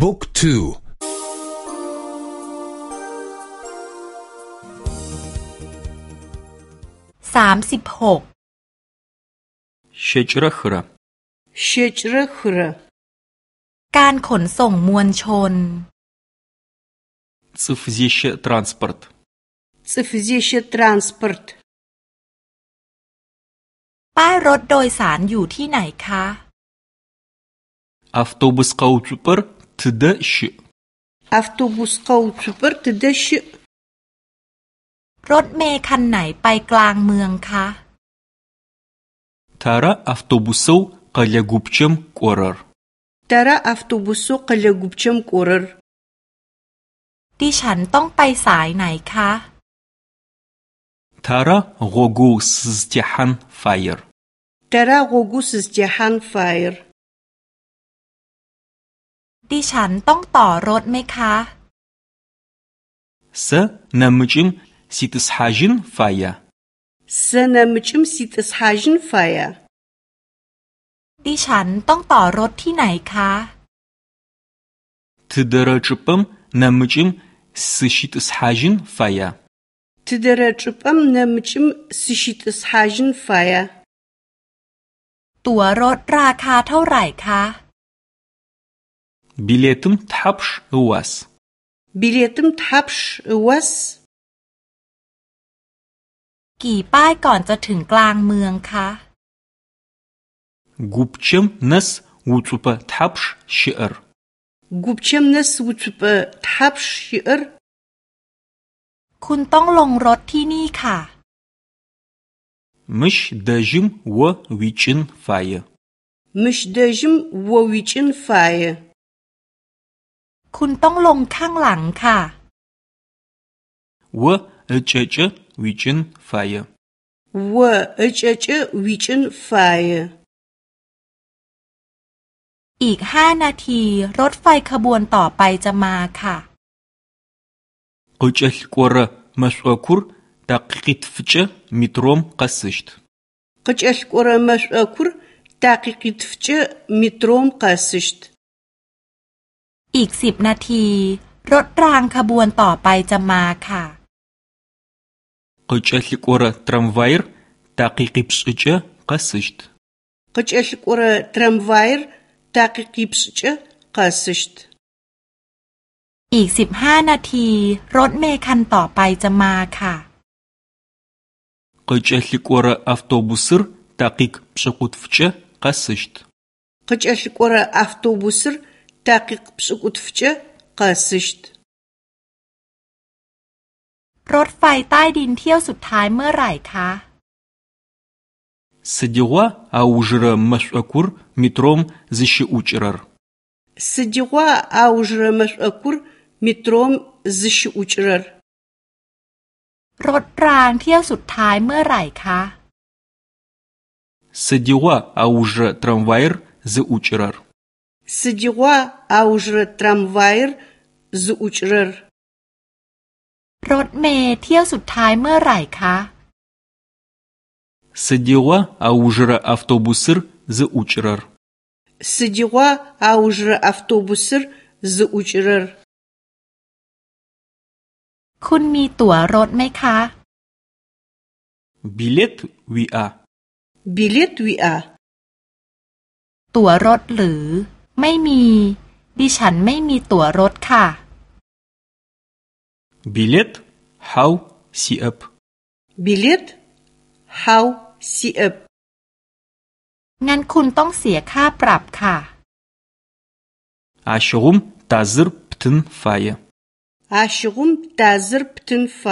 บุ๊กทูสามสิบหกเชจระคระเชจระคระการขนส่งมวลชนซิฟซิเชทรานสปอร์ตซิฟซิเชทรานสปอร์ตป้ายรถโดยสารอยู่ที่ไหนคะอัฟโตบัสกาจูเปอร์ т ดชิอ ы ฟตูบ о ส у с ลทูสุปรติดชิรถเมล์คันไหนไปกลางเมืองคะทาระอัฟตูบุสซูกลกุบชมกอร์ร์ทาระอัฟตูบุสซูกลกุบชมกอร์ร์ดิฉันต้องไปสายไหนคะทาระโกกุสติฮันไฟร์ทาระโกกุสติฮันไฟร์ดิฉันต้องต่อรถไหมคะ เซนัมจิมซิตสฮาจินไฟยะเซนัมจิมซิตสฮาจินไฟยะดิฉันต้องต่อรถที่ไหนคะทีเดรจุปมนัมจิมซิชิตสฮาจินไฟยะทดรจุปมนัมจิมซิชิตสฮาจินไฟยะตั๋วรถราคาเท่าไหร่คะ билетым тхьапш ыуас билетым тхьапш ыуас กี่ป้ายก่อนจะถึงกลางเมืองคะกุบเชมนัสวุชุปะทับชชีอร์กุบเชมนัสวุชุปะทับชชีอร์ คุณต้องลงรถที่นี่ค่ะมิชเดจิมวัววิชินไฟมิชเดจิมววิชินไฟคุณต้องลงข้างหลังค่ะวเจเจวิจินไฟวเจเจวิจินไฟอีกห้านาทีรถไฟขบวนต่อไปจะมาค่ะกุจลกัวระมาสวคุรตักกิตฟเจมิตรอมกัสซิชต์กุจลกัวระมาสวคุรตักกิตฟเจมิตรอมกัสซิชต์อีกสิบนาที รถรางขบวนต่อไปจะมาค่ะกุจะชิกอร์ตรัมไวร์ตากิกิปส์จะกัสชตก็จะสิกอร์ทรัมไวร์ตากิกิบสุจเะกัสิชต์อีกสิบห้านาที รถเมคันต่อไปจะมาค่ะก็จะสิกอร์อัฟโตบุสร์ตากิกปสกุตฟเจะกัสชตก็จะสิกอร์อัฟโตบุสร์ تاقیق پسکوتفچه قاسشت รถไฟใต้ดินเที่ยวสุดท้ายเมื่อไรคะสดีว่าอาจระมัสอคุรมิตรมซิชิอุจรสดีว่าอาจระมัสอคุรมิตรมซิชิอุจรรถรางเที่ยวสุดท้ายเมื่อไรคะสดีว่าอาจระทรัมไวร์ซิอุจร Сыдигъуа аужрэ трамваир зыӏукӏрэр? รถเมล์เที่ยวสุดท้ายเมื่อไหร่คะ Сыдигъуа аужрэ автобусыр зыӏукӏрэр? Сыдигъуа аужрэ автобусыр зыӏукӏрэр? คุณมีตั๋วรถไหมคะ Билет виа. Билет виа. ตั๋วรถหรือไม่มีดิฉันไม่มีตั๋วรถค่ะ билет хау с บ э п б и л ต how у с e э p งั้นคุณต้องเสียค่าปรับค่ะ ашгум ตาซึ р птын фае а ш г у ม тазыр птын ф ไฟ